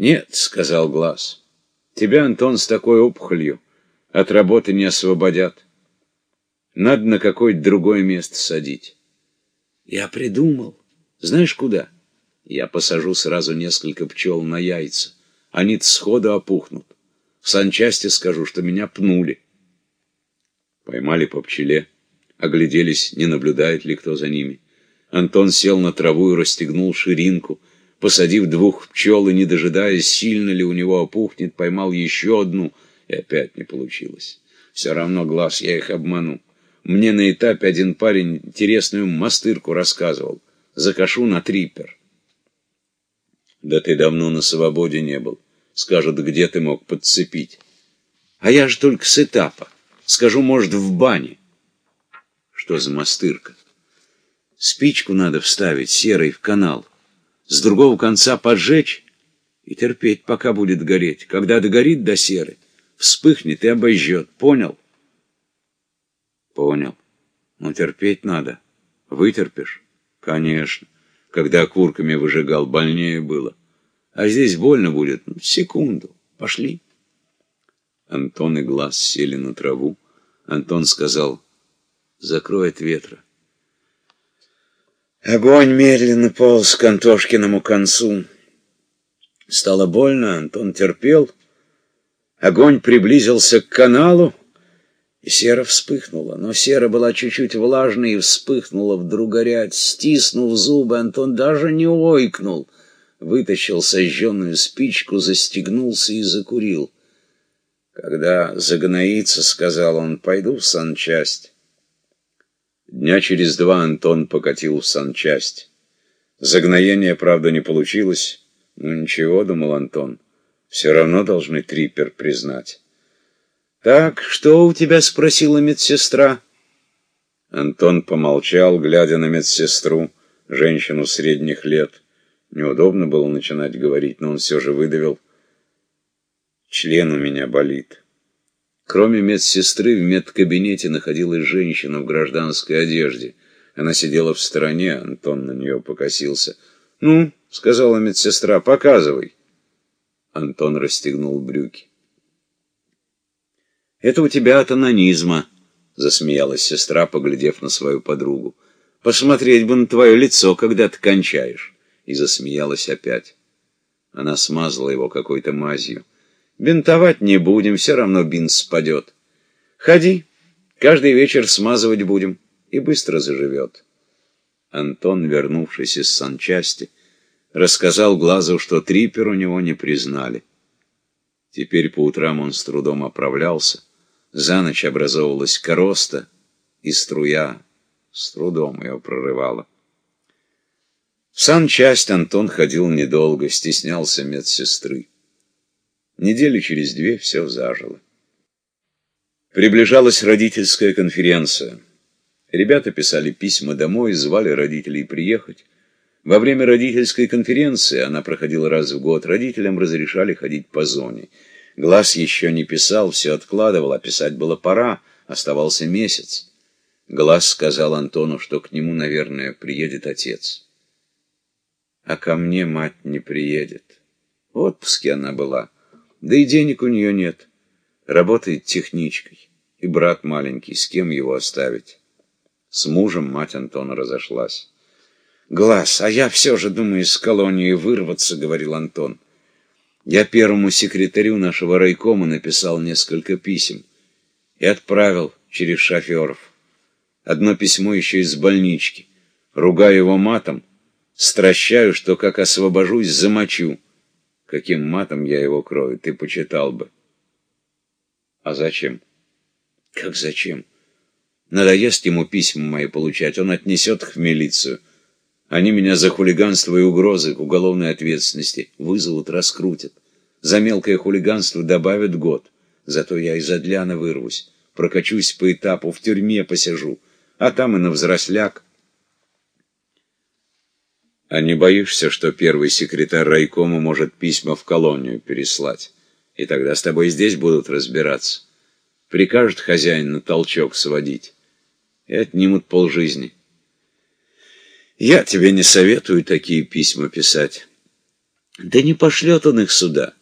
«Нет», — сказал Глаз, — «тебя, Антон, с такой опухолью от работы не освободят. Надо на какое-то другое место садить». «Я придумал. Знаешь, куда?» «Я посажу сразу несколько пчел на яйца. Они-то сходу опухнут. В санчасти скажу, что меня пнули». Поймали по пчеле, огляделись, не наблюдает ли кто за ними. Антон сел на траву и расстегнул ширинку, посадив двух пчел и, не дожидаясь, сильно ли у него опухнет, поймал еще одну, и опять не получилось. Все равно глаз, я их обману. Мне на этапе один парень интересную мастырку рассказывал. Закашу на трипер. Да ты давно на свободе не был. Скажут, где ты мог подцепить. А я же только с этапа. Скажу, может, в бане. Что за мастырка? Спичку надо вставить серой в канал с другого конца поджечь и терпеть, пока будет гореть. Когда догорит до серы, вспыхнет и обожжет. Понял? Понял. Но терпеть надо. Вытерпишь? Конечно. Когда окурками выжигал, больнее было. А здесь больно будет. Ну, секунду. Пошли. Антон и Глаз сели на траву. Антон сказал, закрой от ветра. Огонь медленно полз к Антошкиному концу. Стало больно, Антон терпел. Огонь приблизился к каналу, и сера вспыхнула. Но сера была чуть-чуть влажной и вспыхнула вдруг горять. Стиснув зубы, Антон даже не ойкнул. Вытащил сожженную спичку, застегнулся и закурил. «Когда загноится, — сказал он, — пойду в санчасть». Дня через два Антон покатил в санчасть. Загноение, правда, не получилось. Ну ничего, думал Антон, все равно должны трипер признать. «Так, что у тебя?» — спросила медсестра. Антон помолчал, глядя на медсестру, женщину средних лет. Неудобно было начинать говорить, но он все же выдавил. «Член у меня болит». Кроме медсестры в медкабинете находилась женщина в гражданской одежде. Она сидела в стороне, Антон на нее покосился. «Ну», — сказала медсестра, — «показывай». Антон расстегнул брюки. «Это у тебя от анонизма», — засмеялась сестра, поглядев на свою подругу. «Посмотреть бы на твое лицо, когда ты кончаешь». И засмеялась опять. Она смазала его какой-то мазью. Бинтовать не будем, все равно бинт спадет. Ходи, каждый вечер смазывать будем, и быстро заживет. Антон, вернувшись из санчасти, рассказал Глазу, что трипер у него не признали. Теперь по утрам он с трудом оправлялся, за ночь образовывалась короста, и струя с трудом ее прорывала. В санчасть Антон ходил недолго, стеснялся медсестры. Недели через две все зажило. Приближалась родительская конференция. Ребята писали письма домой, звали родителей приехать. Во время родительской конференции, она проходила раз в год, родителям разрешали ходить по зоне. Глаз еще не писал, все откладывал, а писать было пора, оставался месяц. Глаз сказал Антону, что к нему, наверное, приедет отец. А ко мне мать не приедет. В отпуске она была. Да и денег у нее нет. Работает техничкой. И брат маленький, с кем его оставить? С мужем мать Антона разошлась. «Глаз, а я все же думаю из колонии вырваться», — говорил Антон. Я первому секретарю нашего райкома написал несколько писем и отправил через шоферов. Одно письмо еще из больнички. Ругаю его матом, стращаю, что как освобожусь, замочу. Каким матом я его крою, ты почитал бы. А зачем? Как зачем? Надоест ему письма мои получать, он отнесет их в милицию. Они меня за хулиганство и угрозы к уголовной ответственности вызовут, раскрутят. За мелкое хулиганство добавят год. Зато я из Адляна вырвусь, прокачусь по этапу, в тюрьме посижу, а там и на взросляк а не боишься, что первый секретарь райкома может письма в колонию переслать? И тогда с тобой здесь будут разбираться. Прикажет хозяин на толчок сводить. И отнимут полжизни. Я тебе не советую такие письма писать. Да не пошлет он их сюда.